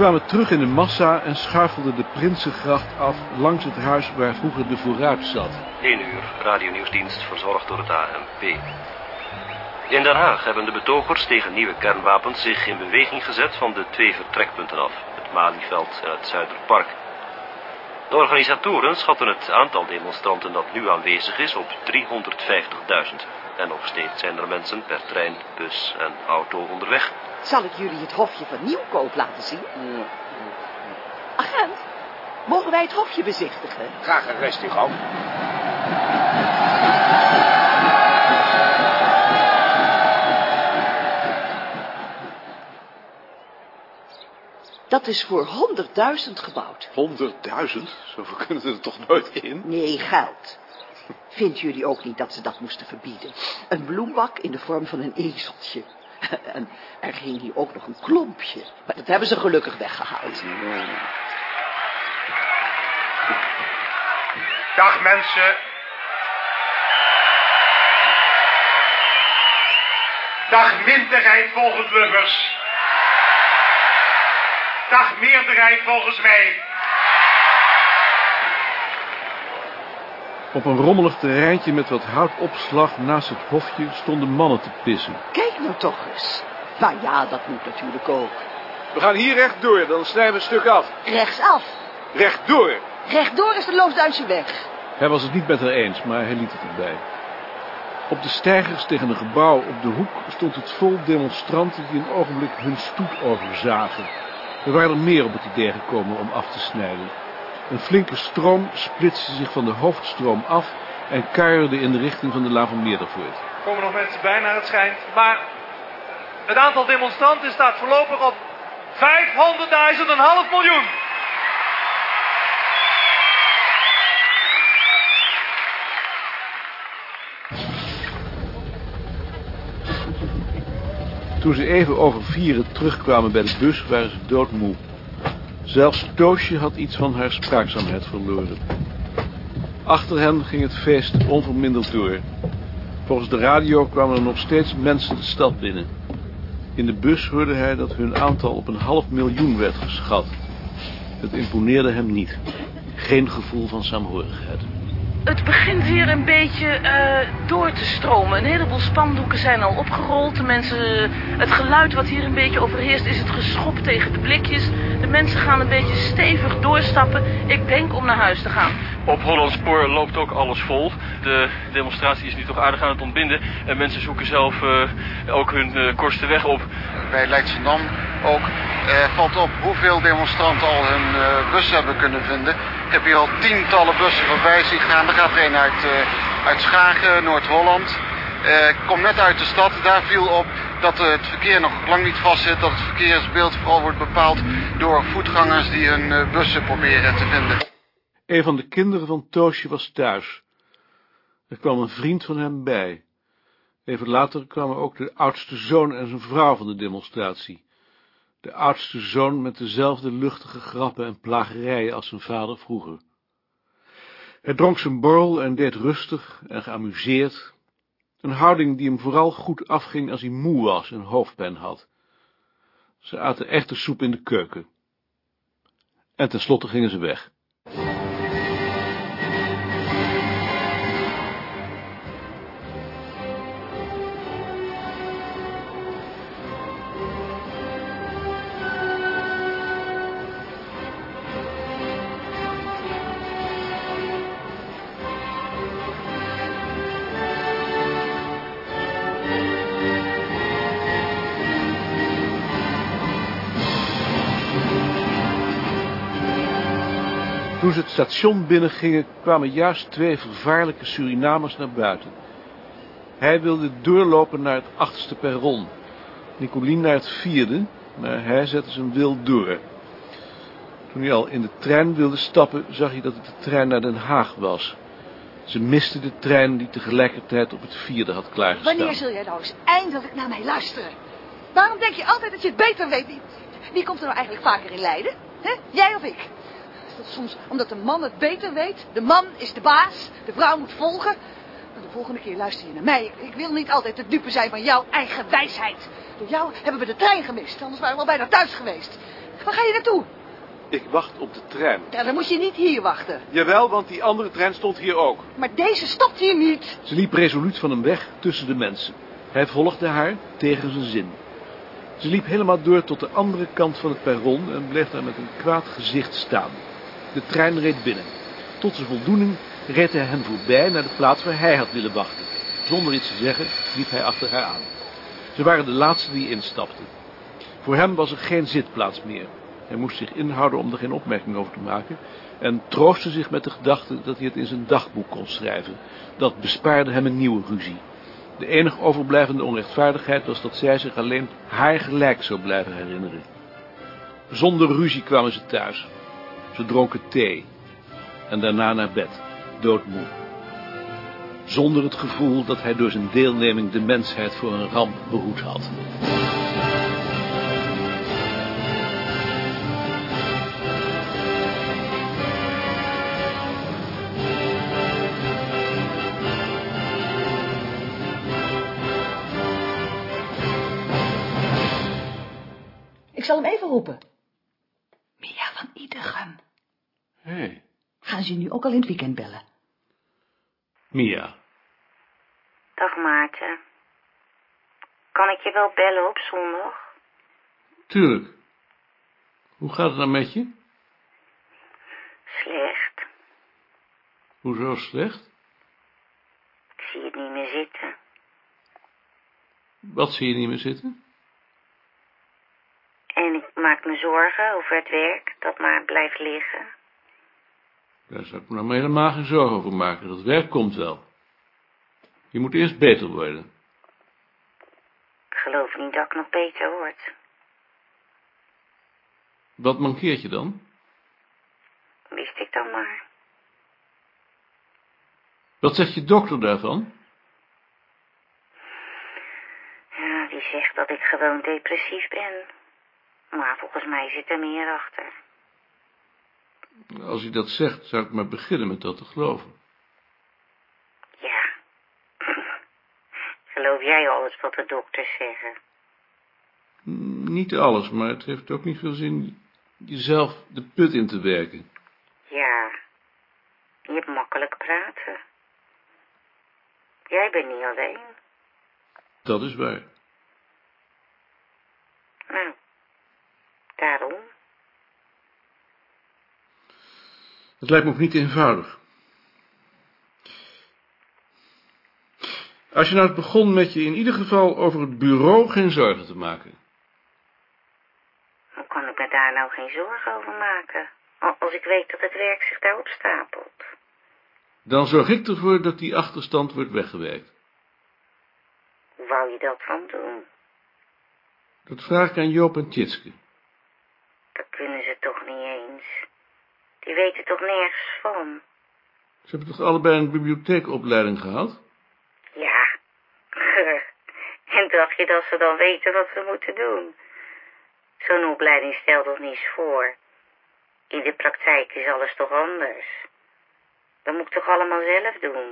kwamen terug in de massa en schuifelden de Prinsengracht af langs het huis waar vroeger de vooruit zat. 1 uur, radionieuwsdienst verzorgd door het ANP. In Den Haag hebben de betogers tegen nieuwe kernwapens zich in beweging gezet van de twee vertrekpunten af. Het Malieveld en het Zuiderpark. De organisatoren schatten het aantal demonstranten dat nu aanwezig is op 350.000. En nog steeds zijn er mensen per trein, bus en auto onderweg. Zal ik jullie het hofje van Nieuwkoop laten zien? Agent, mogen wij het hofje bezichtigen? Graag een rest uw gang. Dat is voor 100.000 gebouwd. Honderdduizend? Zoveel kunnen ze er toch nooit in? Nee, geld. Vindt jullie ook niet dat ze dat moesten verbieden? Een bloembak in de vorm van een ezeltje. En er ging hier ook nog een klompje. Maar dat hebben ze gelukkig weggehaald. Dag mensen. Dag minderheid volgens Lubbers. Dag meerderheid volgens mij. Op een rommelig terreintje met wat houtopslag naast het hofje stonden mannen te pissen. Kijk nou toch eens. Maar ja, dat moet natuurlijk ook. We gaan hier rechtdoor, dan snijden we een stuk af. Rechtsaf. Rechtdoor. Rechtdoor is de Loosduinse weg. Hij was het niet met haar eens, maar hij liet het erbij. Op de steigers tegen een gebouw op de hoek stond het vol demonstranten die een ogenblik hun stoet overzagen. Er waren er meer op het idee gekomen om af te snijden. Een flinke stroom splitste zich van de hoofdstroom af en kuierde in de richting van de La Meerdervoort. Er komen nog mensen bij naar het schijnt. Maar het aantal demonstranten staat voorlopig op 500.000, een half miljoen. Toen ze even over vieren terugkwamen bij de bus, waren ze doodmoe. Zelfs Toosje had iets van haar spraakzaamheid verloren. Achter hen ging het feest onverminderd door. Volgens de radio kwamen er nog steeds mensen de stad binnen. In de bus hoorde hij dat hun aantal op een half miljoen werd geschat. Het imponeerde hem niet. Geen gevoel van saamhorigheid. Het begint weer een beetje eh, door te stromen. Een heleboel spandoeken zijn al opgerold. De mensen, het geluid wat hier een beetje overheerst is het geschop tegen de blikjes. De mensen gaan een beetje stevig doorstappen. Ik denk om naar huis te gaan. Op Hollandspoor loopt ook alles vol. De demonstratie is nu toch aardig aan het ontbinden. En mensen zoeken zelf eh, ook hun eh, kortste weg op. bij Leidschendam ook. eh, valt op hoeveel demonstranten al hun eh, bus hebben kunnen vinden. Ik heb hier al tientallen bussen voorbij zien gaan. Er gaat er een uit, eh, uit Schagen, Noord-Holland. Eh, ik kom net uit de stad. Daar viel op dat het verkeer nog lang niet vastzit. Dat het verkeersbeeld vooral wordt bepaald door voetgangers die hun eh, bussen proberen te vinden. Een van de kinderen van Toosje was thuis. Er kwam een vriend van hem bij. Even later kwamen ook de oudste zoon en zijn vrouw van de demonstratie. De oudste zoon met dezelfde luchtige grappen en plagerijen als zijn vader vroeger. Hij dronk zijn borrel en deed rustig en geamuseerd. Een houding die hem vooral goed afging als hij moe was en hoofdpijn had. Ze aten echte soep in de keuken. En tenslotte gingen ze weg. Toen ze het station binnengingen, kwamen juist twee vervaarlijke Surinamers naar buiten. Hij wilde doorlopen naar het achtste perron. Nicolien naar het vierde, maar hij zette zijn wil door. Toen hij al in de trein wilde stappen, zag hij dat het de trein naar Den Haag was. Ze miste de trein die tegelijkertijd op het vierde had klaargestaan. Wanneer zul jij nou eens eindelijk naar mij luisteren? Waarom denk je altijd dat je het beter weet? Wie, wie komt er nou eigenlijk vaker in Leiden? Hè? Jij of ik? Is dat soms omdat de man het beter weet? De man is de baas, de vrouw moet volgen. Maar de volgende keer luister je naar mij. Ik, ik wil niet altijd de dupe zijn van jouw eigen wijsheid. Door jou hebben we de trein gemist, anders waren we al bijna thuis geweest. Waar ga je naartoe? Ik wacht op de trein. Ja, dan moet je niet hier wachten. Jawel, want die andere trein stond hier ook. Maar deze stopt hier niet. Ze liep resoluut van hem weg tussen de mensen. Hij volgde haar tegen zijn zin. Ze liep helemaal door tot de andere kant van het perron en bleef daar met een kwaad gezicht staan. De trein reed binnen. Tot zijn voldoening reed hij hen voorbij naar de plaats waar hij had willen wachten. Zonder iets te zeggen liep hij achter haar aan. Ze waren de laatste die instapten. Voor hem was er geen zitplaats meer. Hij moest zich inhouden om er geen opmerking over te maken en troostte zich met de gedachte dat hij het in zijn dagboek kon schrijven. Dat bespaarde hem een nieuwe ruzie. De enige overblijvende onrechtvaardigheid was dat zij zich alleen haar gelijk zou blijven herinneren. Zonder ruzie kwamen ze thuis. Ze dronken thee en daarna naar bed, doodmoe. Zonder het gevoel dat hij door zijn deelneming de mensheid voor een ramp behoed had. Ik zal hem even roepen. Mia van Idegem. Hé, hey, Gaan ze je nu ook al in het weekend bellen? Mia. Dag Maarten. Kan ik je wel bellen op zondag? Tuurlijk. Hoe gaat het dan met je? Slecht. Hoezo slecht? Ik zie het niet meer zitten. Wat zie je niet meer zitten? En ik maak me zorgen over het werk dat maar blijft liggen. Daar zou ik me nou maar helemaal geen zorgen over maken. Dat werk komt wel. Je moet eerst beter worden. Ik geloof niet dat ik nog beter word. Wat mankeert je dan? Wist ik dan maar. Wat zegt je dokter daarvan? Ja, die zegt dat ik gewoon depressief ben. Maar volgens mij zit er meer achter. Als hij dat zegt, zou ik maar beginnen met dat te geloven. Ja. Geloof jij alles wat de dokters zeggen? Niet alles, maar het heeft ook niet veel zin jezelf de put in te werken. Ja. Je hebt makkelijk praten. Jij bent niet alleen. Dat is waar. Nou, daarom. Het lijkt me ook niet eenvoudig. Als je nou begon met je in ieder geval over het bureau geen zorgen te maken. Hoe kan ik me daar nou geen zorgen over maken? Al- Als ik weet dat het werk zich daarop stapelt. Dan zorg ik ervoor dat die achterstand wordt weggewerkt. Hoe wou je dat van doen? Dat vraag ik aan Joop en Tjitske. Dat kunnen ze toch niet eens. Die weten toch nergens van? Ze hebben toch allebei een bibliotheekopleiding gehad? Ja. en dacht je dat ze dan weten wat ze moeten doen? Zo'n opleiding stelt toch niets voor? In de praktijk is alles toch anders? Dat moet ik toch allemaal zelf doen?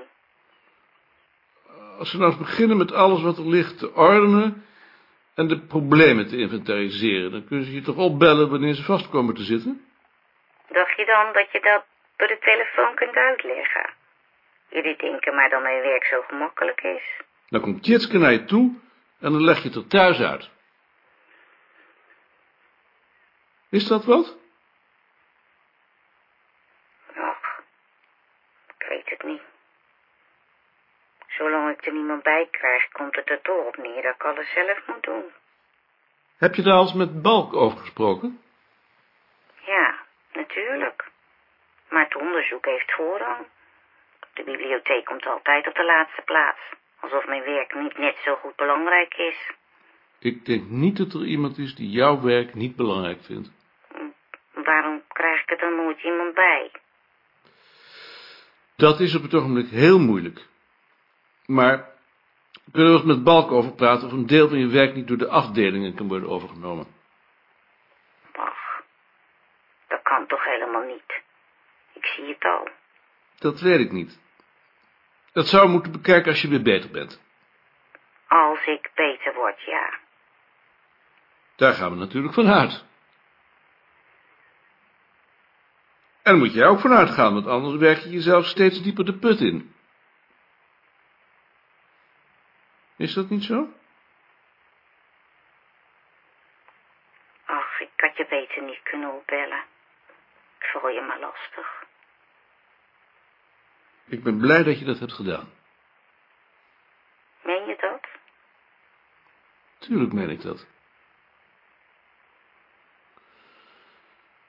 Als ze nou eens beginnen met alles wat er ligt te ordenen en de problemen te inventariseren, dan kunnen ze je toch opbellen wanneer ze vast komen te zitten? Dacht je dan dat je dat door de telefoon kunt uitleggen? Jullie denken maar dat mijn werk zo gemakkelijk is. Dan komt Tjitske naar je toe en dan leg je het er thuis uit. Is dat wat? Och, ik weet het niet. Zolang ik er niemand bij krijg, komt het er toch op neer dat ik alles zelf moet doen. Heb je daar al eens met Balk over gesproken? Natuurlijk. Maar het onderzoek heeft voorrang. De bibliotheek komt altijd op de laatste plaats. Alsof mijn werk niet net zo goed belangrijk is. Ik denk niet dat er iemand is die jouw werk niet belangrijk vindt. Waarom krijg ik er dan nooit iemand bij? Dat is op het ogenblik heel moeilijk. Maar kunnen we eens met Balk over praten of een deel van je werk niet door de afdelingen kan worden overgenomen? Ach, dat kan toch helemaal niet. Ik zie het al. Dat weet ik niet. Dat zou moeten bekijken als je weer beter bent. Als ik beter word, ja. Daar gaan we natuurlijk van uit. En moet jij ook vanuit gaan, want anders werk je jezelf steeds dieper de put in. Is dat niet zo? Ach, ik had je beter niet kunnen opbellen. Ik voel je maar lastig. Ik ben blij dat je dat hebt gedaan. Meen je dat? Tuurlijk meen ik dat.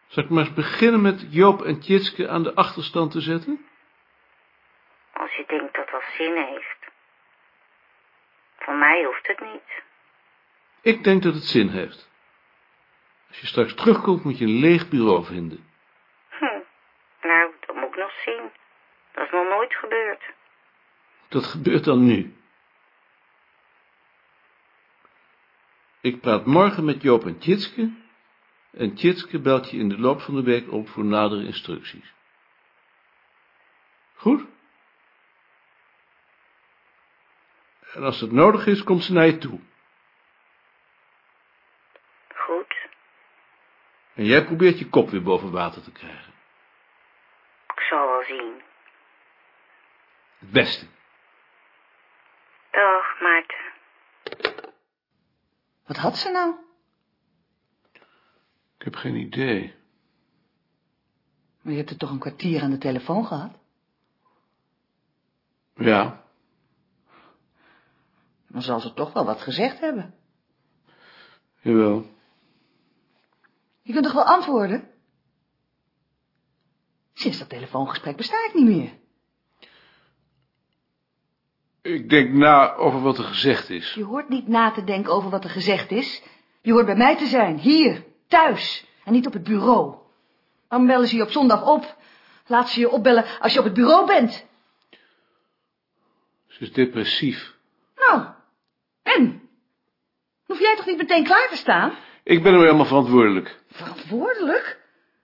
Zal ik maar eens beginnen met Joop en Tjitske aan de achterstand te zetten? Als je denkt dat dat zin heeft. Voor mij hoeft het niet. Ik denk dat het zin heeft. Als je straks terugkomt, moet je een leeg bureau vinden. Nou, dat moet ik nog zien. Dat is nog nooit gebeurd. Dat gebeurt dan nu. Ik praat morgen met Joop en Tjitske. En Tjitske belt je in de loop van de week op voor nadere instructies. Goed? En als het nodig is, komt ze naar je toe. Goed. En jij probeert je kop weer boven water te krijgen. Zien. Het beste. Dag, Maarten. Wat had ze nou? Ik heb geen idee. Maar je hebt er toch een kwartier aan de telefoon gehad? Ja, Dan zal ze toch wel wat gezegd hebben. jawel. Je kunt toch wel antwoorden? Sinds dat telefoongesprek besta ik niet meer. Ik denk na over wat er gezegd is. Je hoort niet na te denken over wat er gezegd is. Je hoort bij mij te zijn, hier, thuis, en niet op het bureau. Waarom bellen ze je op zondag op? Laat ze je opbellen als je op het bureau bent. Ze is depressief. Nou, en? Hoef jij toch niet meteen klaar te staan? Ik ben er helemaal verantwoordelijk. Verantwoordelijk?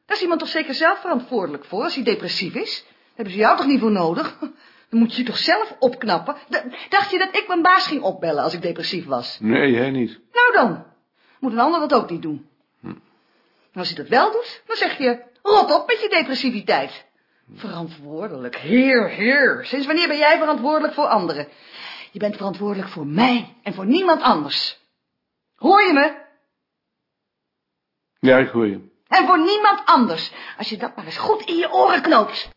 Daar is iemand toch zeker zelf verantwoordelijk voor als hij depressief is? Daar hebben ze jou toch niet voor nodig? Dan moet je je toch zelf opknappen? D- dacht je dat ik mijn baas ging opbellen als ik depressief was? Nee, jij niet. Nou dan, moet een ander dat ook niet doen. En als hij dat wel doet, dan zeg je, rot op met je depressiviteit. Verantwoordelijk, heer, heer. Sinds wanneer ben jij verantwoordelijk voor anderen? Je bent verantwoordelijk voor mij en voor niemand anders. Hoor je me? Ja, ik hoor je. En voor niemand anders. Als je dat maar eens goed in je oren knoopt.